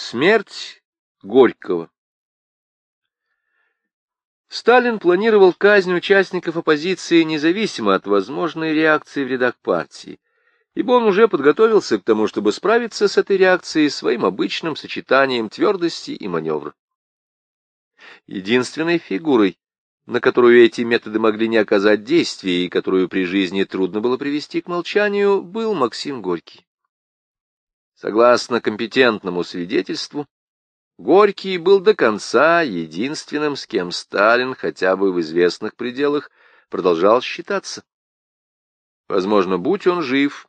Смерть Горького Сталин планировал казнь участников оппозиции независимо от возможной реакции в рядах партии, ибо он уже подготовился к тому, чтобы справиться с этой реакцией своим обычным сочетанием твердости и маневра. Единственной фигурой, на которую эти методы могли не оказать действия и которую при жизни трудно было привести к молчанию, был Максим Горький. Согласно компетентному свидетельству, Горький был до конца единственным, с кем Сталин хотя бы в известных пределах продолжал считаться. Возможно, будь он жив,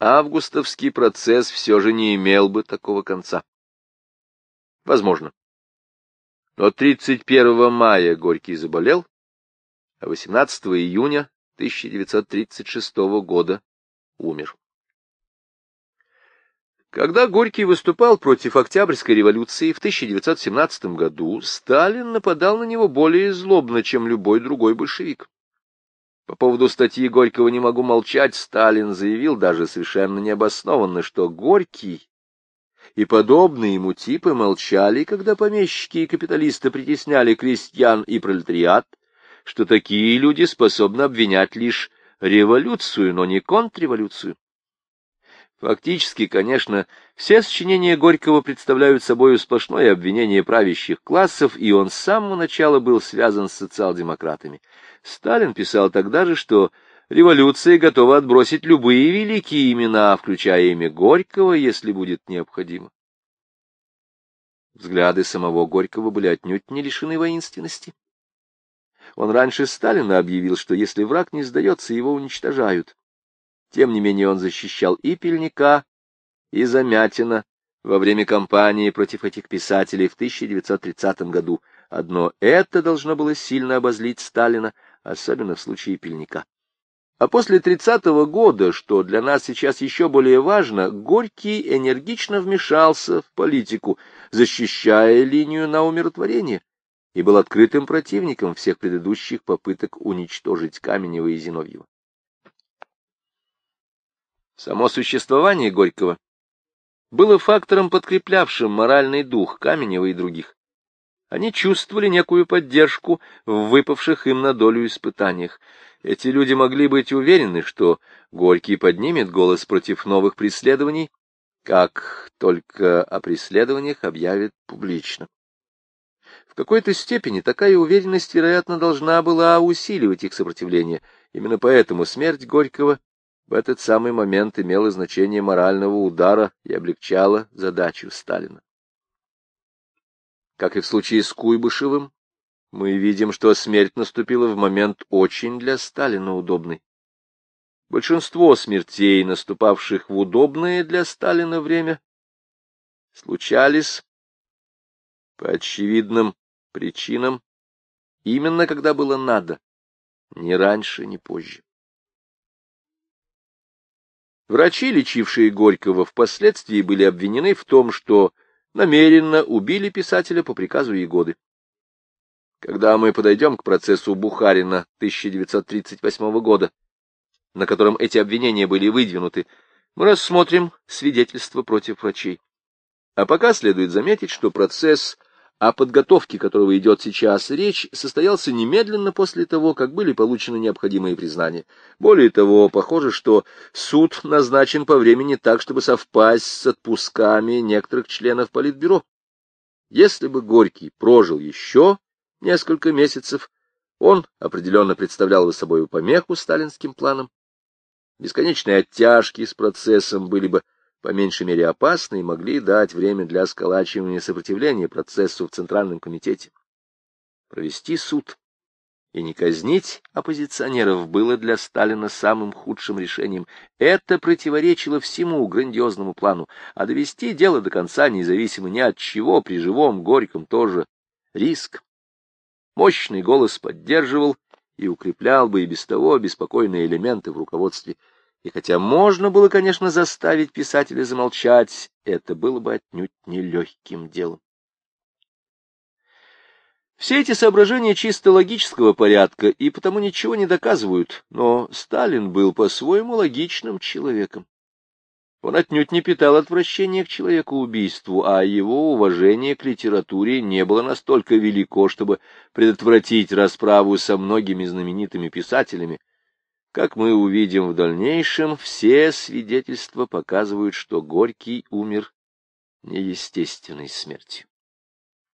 августовский процесс все же не имел бы такого конца. Возможно. Но 31 мая Горький заболел, а 18 июня 1936 года умер. Когда Горький выступал против Октябрьской революции в 1917 году, Сталин нападал на него более злобно, чем любой другой большевик. По поводу статьи Горького «Не могу молчать» Сталин заявил даже совершенно необоснованно, что Горький и подобные ему типы молчали, когда помещики и капиталисты притесняли крестьян и пролетариат, что такие люди способны обвинять лишь революцию, но не контрреволюцию. Фактически, конечно, все сочинения Горького представляют собой сплошное обвинение правящих классов, и он с самого начала был связан с социал-демократами. Сталин писал тогда же, что революция готова отбросить любые великие имена, включая имя Горького, если будет необходимо. Взгляды самого Горького были отнюдь не лишены воинственности. Он раньше Сталина объявил, что если враг не сдается, его уничтожают. Тем не менее он защищал и Пельника, и Замятина во время кампании против этих писателей в 1930 году. Одно это должно было сильно обозлить Сталина, особенно в случае Пельника. А после 30-го года, что для нас сейчас еще более важно, Горький энергично вмешался в политику, защищая линию на умиротворение, и был открытым противником всех предыдущих попыток уничтожить Каменева и Зиновьева. Само существование Горького было фактором, подкреплявшим моральный дух Каменева и других. Они чувствовали некую поддержку в выпавших им на долю испытаниях. Эти люди могли быть уверены, что Горький поднимет голос против новых преследований, как только о преследованиях объявит публично. В какой-то степени такая уверенность, вероятно, должна была усиливать их сопротивление. Именно поэтому смерть Горького в этот самый момент имело значение морального удара и облегчало задачу Сталина. Как и в случае с Куйбышевым, мы видим, что смерть наступила в момент очень для Сталина удобный. Большинство смертей, наступавших в удобное для Сталина время, случались по очевидным причинам именно когда было надо, ни раньше, ни позже. Врачи, лечившие Горького, впоследствии были обвинены в том, что намеренно убили писателя по приказу Егоды. Когда мы подойдем к процессу Бухарина 1938 года, на котором эти обвинения были выдвинуты, мы рассмотрим свидетельства против врачей. А пока следует заметить, что процесс о подготовке которого идет сейчас речь, состоялся немедленно после того, как были получены необходимые признания. Более того, похоже, что суд назначен по времени так, чтобы совпасть с отпусками некоторых членов Политбюро. Если бы Горький прожил еще несколько месяцев, он определенно представлял бы собой помеху сталинским планам. Бесконечные оттяжки с процессом были бы по меньшей мере опасны и могли дать время для сколачивания сопротивления процессу в Центральном комитете. Провести суд и не казнить оппозиционеров было для Сталина самым худшим решением. Это противоречило всему грандиозному плану, а довести дело до конца независимо ни от чего, при живом Горьком тоже риск. Мощный голос поддерживал и укреплял бы и без того беспокойные элементы в руководстве и хотя можно было, конечно, заставить писателя замолчать, это было бы отнюдь нелегким делом. Все эти соображения чисто логического порядка и потому ничего не доказывают, но Сталин был по-своему логичным человеком. Он отнюдь не питал отвращения к человекоубийству, а его уважение к литературе не было настолько велико, чтобы предотвратить расправу со многими знаменитыми писателями. Как мы увидим в дальнейшем, все свидетельства показывают, что Горький умер неестественной смертью.